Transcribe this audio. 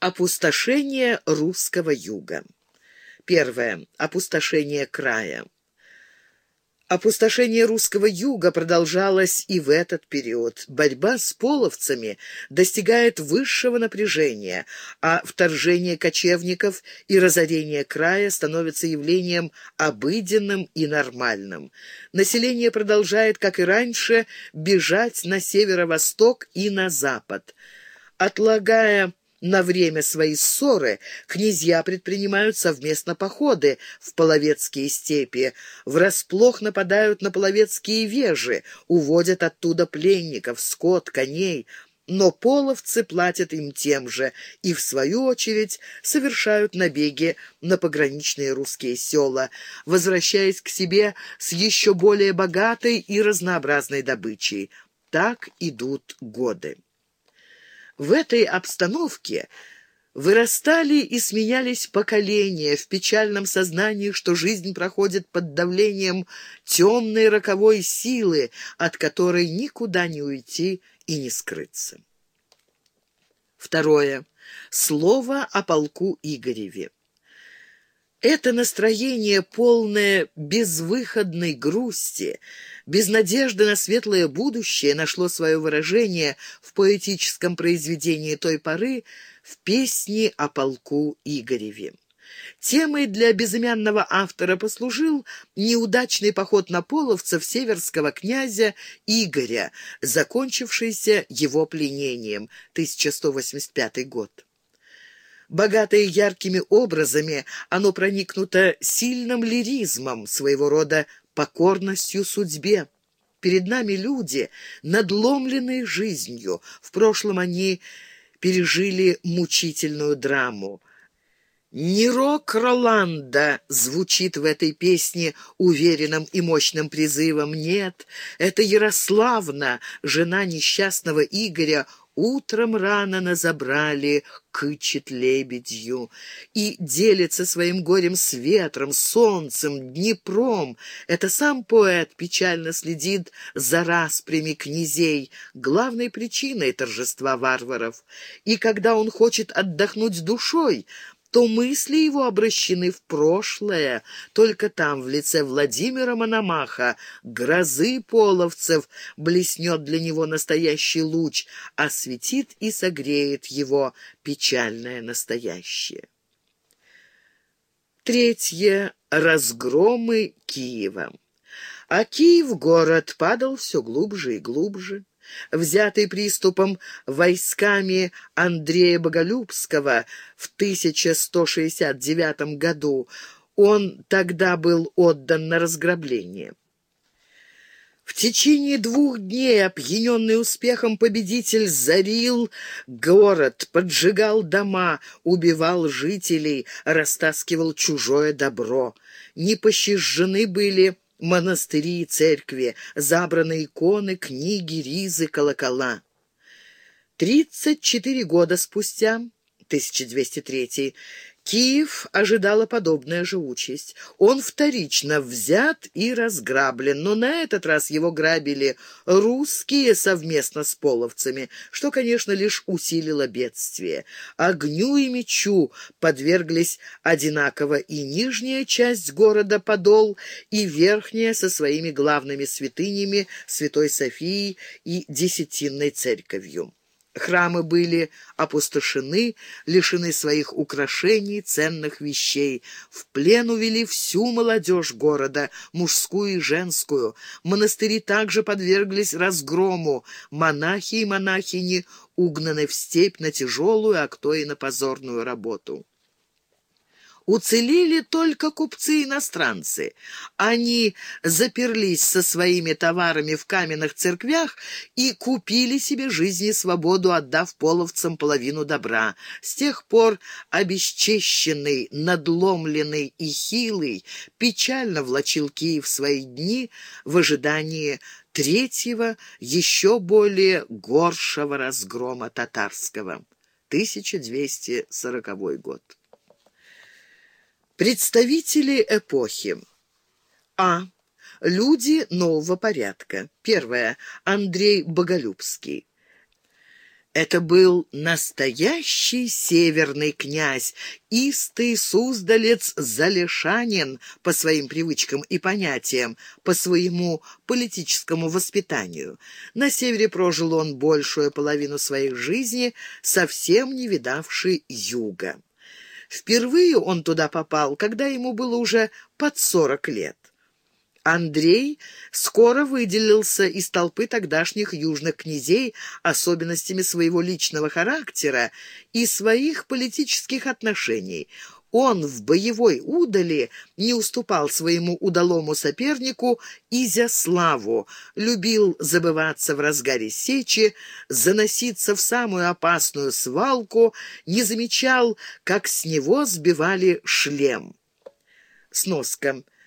Опустошение русского юга. Первое. Опустошение края. Опустошение русского юга продолжалось и в этот период. Борьба с половцами достигает высшего напряжения, а вторжение кочевников и разорение края становятся явлением обыденным и нормальным. Население продолжает, как и раньше, бежать на северо-восток и на запад. Отлагая на время своей ссоры князья предпринимают совместно походы в половецкие степи, врасплох нападают на половецкие вежи, уводят оттуда пленников, скот, коней, но половцы платят им тем же и, в свою очередь, совершают набеги на пограничные русские села, возвращаясь к себе с еще более богатой и разнообразной добычей. Так идут годы. В этой обстановке вырастали и сменялись поколения в печальном сознании, что жизнь проходит под давлением темной роковой силы, от которой никуда не уйти и не скрыться. Второе. Слово о полку Игореве. Это настроение, полное безвыходной грусти, без надежды на светлое будущее, нашло свое выражение в поэтическом произведении той поры в песне о полку Игореве. Темой для безымянного автора послужил неудачный поход на половцев северского князя Игоря, закончившийся его пленением, 1185 год. Богатое яркими образами, оно проникнуто сильным лиризмом, своего рода покорностью судьбе. Перед нами люди, надломленные жизнью. В прошлом они пережили мучительную драму. Не рок Роланда звучит в этой песне уверенным и мощным призывом. Нет, это Ярославна, жена несчастного Игоря, Утром рано на забрали, кычет лебедью, и делится своим горем с ветром, солнцем, Днепром. Это сам поэт печально следит за распрями князей, главной причиной торжества варваров. И когда он хочет отдохнуть душой, то мысли его обращены в прошлое. Только там, в лице Владимира Мономаха, грозы половцев, блеснет для него настоящий луч, осветит и согреет его печальное настоящее. Третье. Разгромы Киева. А Киев город падал все глубже и глубже взятый приступом войсками Андрея Боголюбского в 1169 году. Он тогда был отдан на разграбление. В течение двух дней, опьяненный успехом, победитель зарил город, поджигал дома, убивал жителей, растаскивал чужое добро. Не пощажены были монастыри и церкви, забраны иконы, книги, ризы, колокола. Тридцать четыре года спустя, 1203 Киев ожидала подобная же участь. Он вторично взят и разграблен, но на этот раз его грабили русские совместно с половцами, что, конечно, лишь усилило бедствие. Огню и мечу подверглись одинаково и нижняя часть города Подол, и верхняя со своими главными святынями Святой Софией и Десятинной церковью. Храмы были опустошены, лишены своих украшений, ценных вещей. В плен увели всю молодежь города, мужскую и женскую. Монастыри также подверглись разгрому. Монахи и монахини угнаны в степь на тяжелую, а кто и на позорную работу. Уцелели только купцы-иностранцы. Они заперлись со своими товарами в каменных церквях и купили себе жизнь и свободу, отдав половцам половину добра. С тех пор обесчещенный, надломленный и хилый печально влачил Киев свои дни в ожидании третьего, еще более горшего разгрома татарского. 1240 год. Представители эпохи. А. Люди нового порядка. Первое. Андрей Боголюбский. Это был настоящий северный князь, истый суздалец Залешанин по своим привычкам и понятиям, по своему политическому воспитанию. На севере прожил он большую половину своей жизни, совсем не видавший юга. Впервые он туда попал, когда ему было уже под сорок лет. Андрей скоро выделился из толпы тогдашних южных князей особенностями своего личного характера и своих политических отношений. Он в боевой удали не уступал своему удалому сопернику Изяславу, любил забываться в разгаре сечи, заноситься в самую опасную свалку, не замечал, как с него сбивали шлем. Сноска —